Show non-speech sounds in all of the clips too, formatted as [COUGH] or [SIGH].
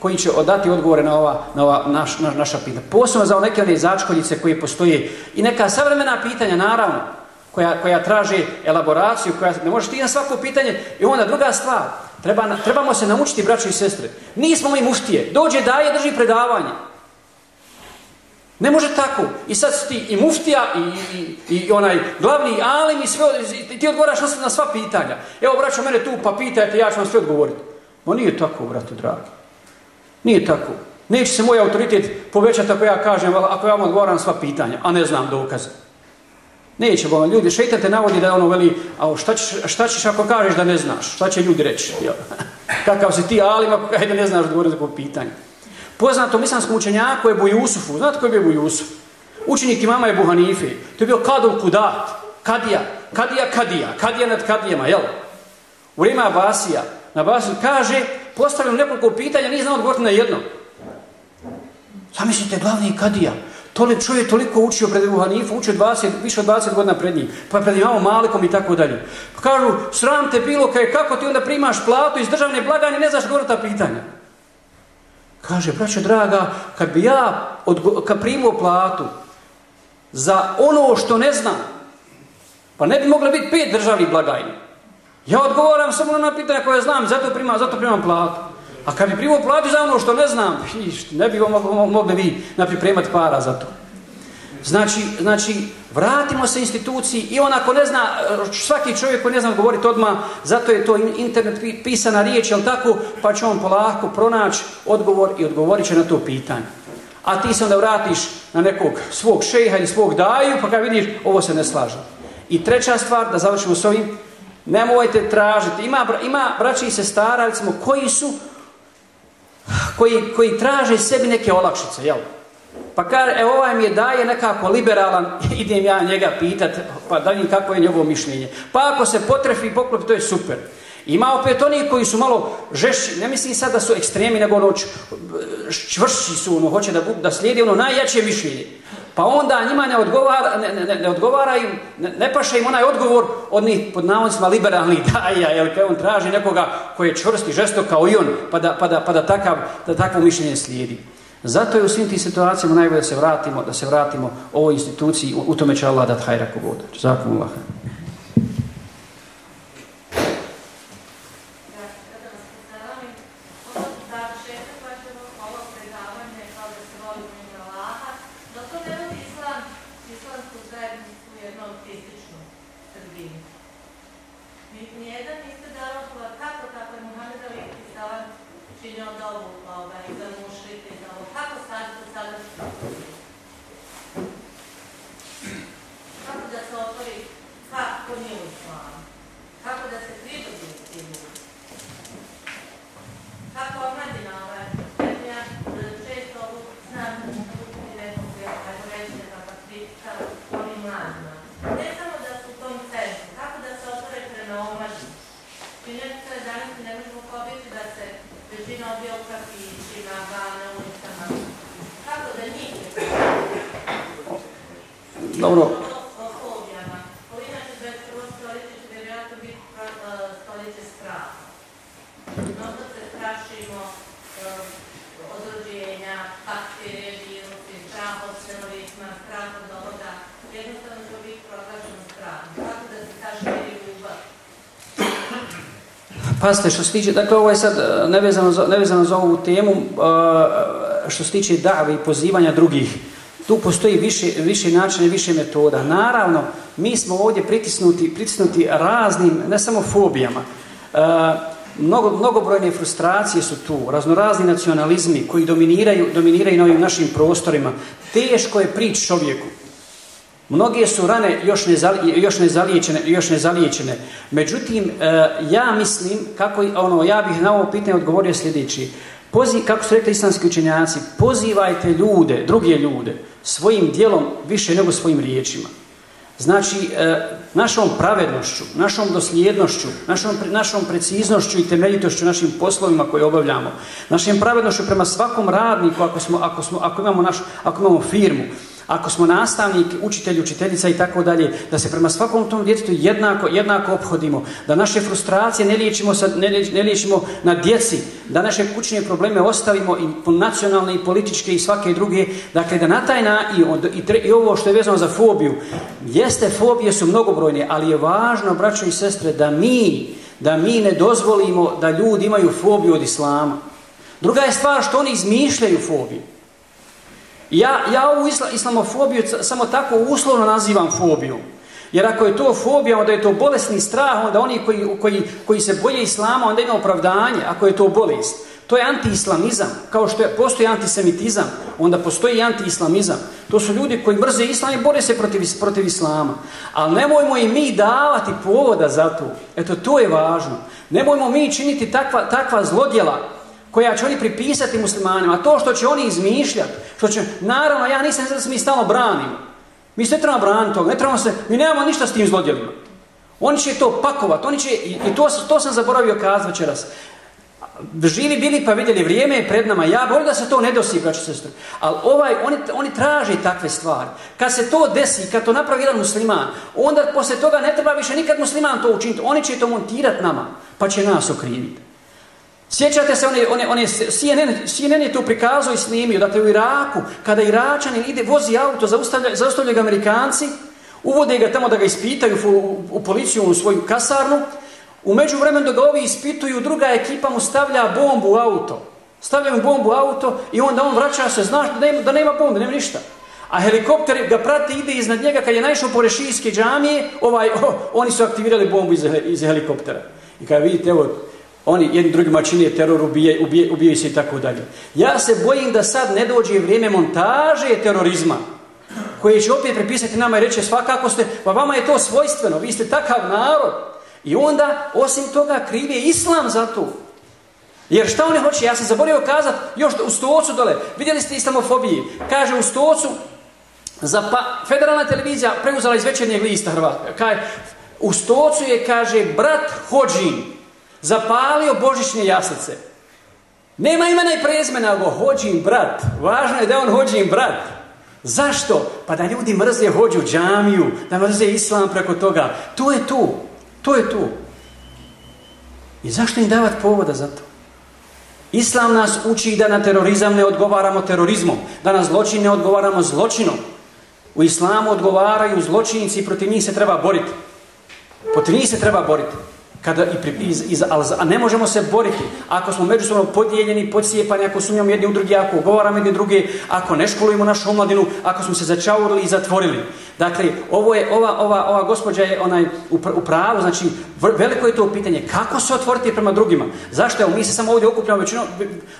koji će odati odgovore na ova, na ova naš, naša pitanja. Posebno za neke one začkoljice koje postoje i neka savremena pitanja, naravno, koja, koja traže elaboraciju, koja ne možeš ti na svako pitanje. I onda druga stvar, treba, trebamo se naučiti, braći i sestre. Nismo mi muštije. Dođe daje, drži predavanje. Ne može tako. I sad ti i muftija i, i, i onaj glavni alim i sve, ti odgovaraš na sva pitanja. Evo, braćo, mene tu pa pitajte, ja ću vam sve odgovoriti. Ma nije tako, brate, dragi. Nije tako. Neće se moj autoritet povećati ako ja kažem, ako ja vam odgovaram sva pitanja, a ne znam dokaze. Neće vam ljudi, šeitan te navodi da ono veli, a šta ćeš, šta ćeš ako kažeš da ne znaš? Šta će ljudi reći? Kakav [LAUGHS] si ti alim ako kažeš ne znaš odgovoriti za pitanje? Poznatom islamskom učenjaku je Bujusufu. Znate ko je bio Bujusuf? Učenik imama je Buhanife. To je bio Kadul Kudat. Kadija. Kadija Kadija. Kadija nad Kadijama, jel? U vrijeme Abasija. Na Abasiju kaže, postavljam nekoliko pitanja, nije znao odgovoriti na jedno. Zamislite, glavni Kadija. Toli, čovjek toliko učio pred Buhanifu, učio 20, više od 20 godina pred njim, pa pred imamo Malikom i tako dalje. Kažu, sram te bilo, kaj, kako ti onda primaš platu iz državne blaganje, ne znaš govoriti ta pitanja. Kaže, braćo draga, kad bi ja kad primio platu za ono što ne znam, pa ne bi moglo biti pet državnih blagajni. Ja odgovaram samo na pitanja koje znam, zato primam, zato primam platu. A kad bi primio platu za ono što ne znam, ne bi mogli vi napripremati para za to. Znači, znači, vratimo se instituciji i on ako ne zna, svaki čovjek koji ne zna govoriti odmah, zato je to internet pisana riječ, jel tako, pa će on polako pronaći odgovor i odgovorit će na to pitanje. A ti se onda vratiš na nekog svog šeha ili svog daju, pa kad vidiš, ovo se ne slaže. I treća stvar, da završimo s ovim, nemojte tražiti. Ima, ima braći i sestara, recimo, koji su, koji, koji traže sebi neke olakšice, jel? Pa kaže, evo ovaj mi je daje nekako liberalan, [LAUGHS] idem ja njega pitat, pa da vidim kako je njegovo mišljenje. Pa ako se potrefi i poklopi, to je super. Ima opet oni koji su malo žešći, ne mislim sad da su ekstremi, nego ono čvršći su, ono, hoće da, da slijedi ono najjače mišljenje. Pa onda njima ne odgovara, ne, ne, ne odgovara im, ne, paše im onaj odgovor od njih pod navodnicima liberalnih [LAUGHS] daja, kad on traži nekoga koji je čvrst i žestok kao i on, pa da, pa da, pa da, takav, da takvo mišljenje slijedi. Zato je u svim tim situacijama najbolje da se vratimo, da se vratimo ovoj instituciji, u tome će Allah dati hajra kogoda. Zakon Allah. Pazite, što se tiče, dakle ovo je sad e, nevezano za, nevezano za ovu temu, e, što se tiče dave i pozivanja drugih. Tu postoji više, više načina i više metoda. Naravno, mi smo ovdje pritisnuti, pritisnuti raznim, ne samo fobijama. E, mnogo, mnogobrojne frustracije su tu, raznorazni nacionalizmi koji dominiraju, dominiraju na ovim našim prostorima. Teško je prići čovjeku. Mnoge su rane još, još, nezaliječene, još nezaliječene. Međutim, e, ja mislim, kako, ono, ja bih na ovo pitanje odgovorio sljedeći. Pozi, kako su rekli islamski učenjaci, pozivajte ljude, druge ljude, svojim dijelom više nego svojim riječima. Znači, e, našom pravednošću, našom dosljednošću, našom, našom preciznošću i temeljitošću našim poslovima koje obavljamo, našim pravednošću prema svakom radniku ako, smo, ako, smo, ako, imamo, naš, ako imamo firmu, ako smo nastavnik, učitelj, učiteljica i tako dalje, da se prema svakom tom djetetu jednako, jednako obhodimo, da naše frustracije ne liječimo, sa, ne, ne liječimo na djeci, da naše kućne probleme ostavimo i nacionalne i političke i svake druge, dakle da na taj na, i, i, i ovo što je vezano za fobiju, jeste fobije su mnogobrojne, ali je važno, braćo i sestre, da mi, da mi ne dozvolimo da ljudi imaju fobiju od islama. Druga je stvar što oni izmišljaju fobiju. Ja, ja ovu isla, islamofobiju samo tako uslovno nazivam fobijom. Jer ako je to fobija, onda je to bolesni strah, onda oni koji, koji, koji se boje islama, onda ima opravdanje, ako je to bolest. To je antiislamizam. Kao što je, postoji antisemitizam, onda postoji i antiislamizam. To su ljudi koji mrze islam i bore se protiv, protiv islama. Ali nemojmo i mi davati povoda za to. Eto, to je važno. Nemojmo mi činiti takva, takva zlodjela koja će oni pripisati muslimanima, to što će oni izmišljati, što će, naravno, ja nisam da se mi stalno branimo. Mi se ne trebamo braniti toga, ne trebamo se, mi nemamo ništa s tim zlodjelima. Oni će to pakovati, oni će, i to, to sam zaboravio kazati večeras. Živi bili pa vidjeli, vrijeme je pred nama, ja volim da se to ne dosi, braći sestri. Ali ovaj, oni, oni traže takve stvari. Kad se to desi, kad to napravi jedan musliman, onda poslije toga ne treba više nikad musliman to učiniti. Oni će to montirati nama, pa će nas okriviti. Sjećate se one, one, one CNN, CNN je to prikazao i snimio, dakle u Iraku, kada Iračanin ide, vozi auto, zaustavljaju zaustavlja ga Amerikanci, uvode ga tamo da ga ispitaju u, u policiju, u svoju kasarnu, u međuvremenu dok ga ovi ispituju, druga ekipa mu stavlja bombu u auto. Stavlja mu bombu u auto i onda on vraća se, znaš da nema, da nema bombe, nema ništa. A helikopter ga prati, ide iznad njega, kad je naišao po rešijske džamije, ovaj, oni su aktivirali bombu iz, iz helikoptera. I kada vidite, evo, oni jedni drugima čine teror, ubije, ubije, ubijaju se i tako dalje. Ja se bojim da sad ne dođe vrijeme montaže terorizma, koje će opet prepisati nama i reći svakako ste, pa vama je to svojstveno, vi ste takav narod. I onda, osim toga, kriv je islam za to. Jer šta oni hoće? Ja sam zaboravio kazati, još u stocu dole, vidjeli ste islamofobiji, kaže u stocu, za pa, federalna televizija preuzela iz večernjeg lista Hrvatska, kaže, u stocu je, kaže, brat Hođin, zapalio božićne jaslice. Nema imena i prezmena, go hođim brat. Važno je da on hođim brat. Zašto? Pa da ljudi mrze hođu džamiju, da mrze islam preko toga. To je tu. To je tu. I zašto im davati povoda za to? Islam nas uči da na terorizam ne odgovaramo terorizmom, da na zločin ne odgovaramo zločinom. U islamu odgovaraju zločinici i protiv njih se treba boriti. Protiv njih se treba boriti. Kada i, iz, iz, a ne možemo se boriti ako smo međusobno podijeljeni, podcijepani, ako sumnjamo jedni u drugi, ako govaramo jedni drugi, ako ne školujemo našu omladinu, ako smo se začaurili i zatvorili. Dakle, ovo je, ova, ova, ova gospođa je onaj u pravu, znači veliko je to pitanje kako se otvoriti prema drugima. Zašto? Evo, mi se samo ovdje okupljamo većinom,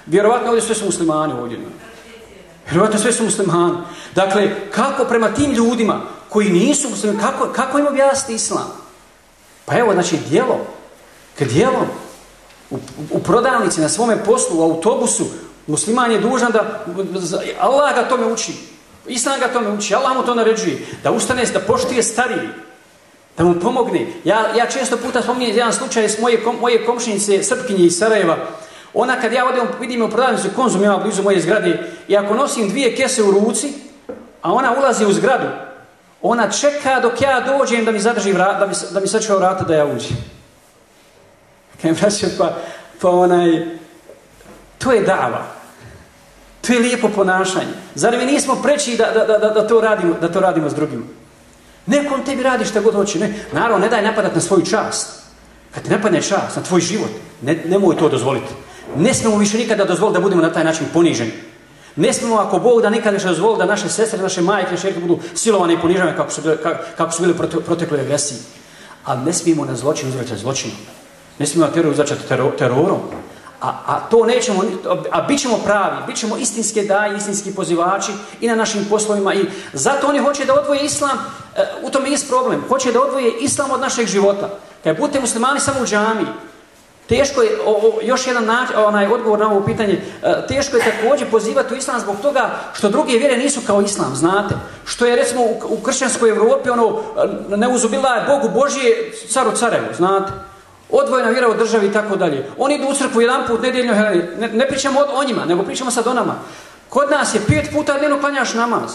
vjerovatno ovdje sve su muslimani ovdje. Vjerovatno sve su muslimani. Dakle, kako prema tim ljudima koji nisu muslimani, kako, kako im objasniti islam? Pa evo, znači, djelo, kad djelom, u, u prodavnici, na svome poslu, u autobusu, musliman je dužan da, Allah ga tome uči, Islam ga tome uči, Allah mu to naređuje, da ustane, da poštuje stariji, da mu pomogne. Ja, ja često puta spominjem jedan slučaj s moje, kom, moje komšinice Srpkinje iz Sarajeva. Ona kad ja odem, vidim u prodavnicu konzum, ima blizu moje zgrade, i ako nosim dvije kese u ruci, a ona ulazi u zgradu, ona čeka dok ja dođem da mi zadrži vrat, da mi, da mi sačuva vrata da ja uđem. Kaj braće, pa, pa onaj, to je dava. To je lijepo ponašanje. Zar mi nismo preći da, da, da, da, to radimo, da to radimo s drugima? Nekom tebi radi šta god hoće. Ne. Naravno, ne daj napadat na svoju čast. Kad ti napadne čast, na tvoj život, ne, nemoj to dozvoliti. Ne smemo više nikada dozvoliti da budemo na taj način poniženi. Ne smijemo ako Bog da nikad ne dozvoli da naše sestre, naše majke, naše budu silovane i ponižavane kako su, kako su bili protekle agresiji. Ali ne smijemo na zločin uzvraćati zločinom. Ne smijemo na teror uzvraćati terorom. A, a to nećemo, a bit ćemo pravi, bit ćemo istinske daje, istinski pozivači i na našim poslovima. I zato oni hoće da odvoje islam, e, u tome je problem, hoće da odvoje islam od našeg života. Kad budete muslimani samo u džamiji, Teško je, o, o, još jedan način, onaj odgovor na ovo pitanje, e, teško je također pozivati u islam zbog toga što druge vjere nisu kao islam, znate. Što je recimo u, u kršćanskoj Evropi ono, ne uzubila je Bogu Božije, caru carevu, znate. Odvojena vjera u državi i tako dalje. Oni idu u crkvu jedan put nedeljno, ne, ne pričamo o, njima, nego pričamo sad o nama. Kod nas je pet puta dnevno klanjaš namaz.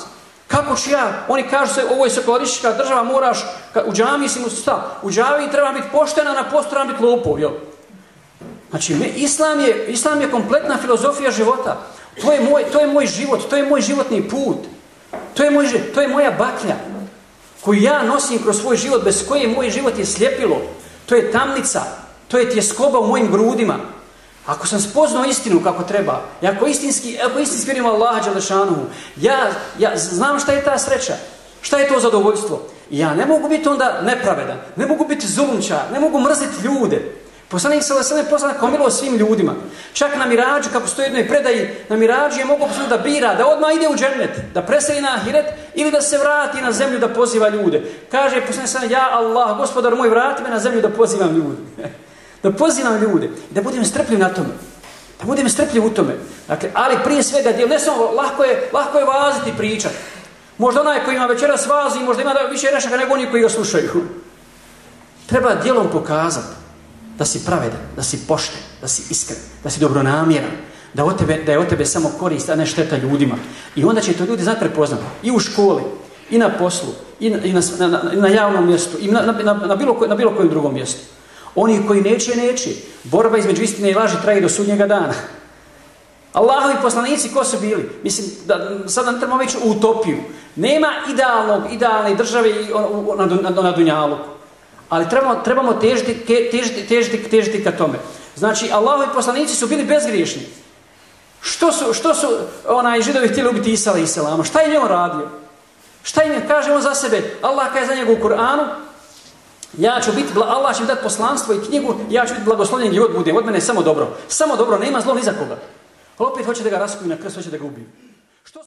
Kako ću ja, oni kažu se, ovo je sekularistička država, moraš, u džami si mu stav, u džavi treba biti poštena, na postu treba biti lopov, jel? Znači, islam je, islam je kompletna filozofija života. To je, moj, to je moj život, to je moj životni put. To je, moj, to je moja baklja koju ja nosim kroz svoj život, bez koje moj život je sljepilo. To je tamnica, to je tjeskoba u mojim grudima. Ako sam spoznao istinu kako treba, i ako istinski, ako istinski vjerujem Allaha Đalešanuhu, ja, ja znam šta je ta sreća, šta je to zadovoljstvo. Ja ne mogu biti onda nepravedan, ne mogu biti zulumčar, ne mogu mrziti ljude. Poslanik se sve poslana kao milo svim ljudima. Čak na mirađu, kako stoji jednoj predaji, na mirađu je mogu da bira, da odmah ide u džennet, da preseli na ahiret ili da se vrati na zemlju da poziva ljude. Kaže poslanik se ja Allah, gospodar moj, vrati me na zemlju da pozivam ljude. [LAUGHS] da pozivam ljude, da budem strpljiv na tome. Da budem strpljiv u tome. Dakle, ali prije svega, ne samo, lahko je, lahko je vaziti pričati. Možda onaj koji ima večeras vazi, možda ima više rešaka nego oni koji ga slušaju. Treba djelom pokazati da si pravedan, da si pošten, da si iskren, da si dobronamjeran, da, tebe, da je od tebe samo korist, a ne šteta ljudima. I onda će to ljudi znati prepoznati. I u školi, i na poslu, i na, i na, na, na javnom mjestu, i na, na, na, bilo, na bilo kojem drugom mjestu. Oni koji neće, neće. Borba između istine i laži traje do sudnjega dana. Allahovi poslanici ko su bili? Mislim, da, sad nam trebamo ići u utopiju. Nema idealnog, idealne države na, na, na Dunjalu. Ali trebamo, trebamo težiti, težiti, težiti, težiti ka tome. Znači, Allahovi poslanici su bili bezgriješni. Što su, što su onaj židovi htjeli ubiti Isa i Selama? Šta je njemu radio? Šta im je, kaže on za sebe? Allah kaže za njega u Kur'anu, ja ću biti, Allah će mi dati poslanstvo i knjigu, ja ću biti blagoslovljen gdje god budem. Od mene je samo dobro. Samo dobro, nema zlo ni za koga. Ali opet hoće da ga raskuju na krst, hoće da ga ubiju.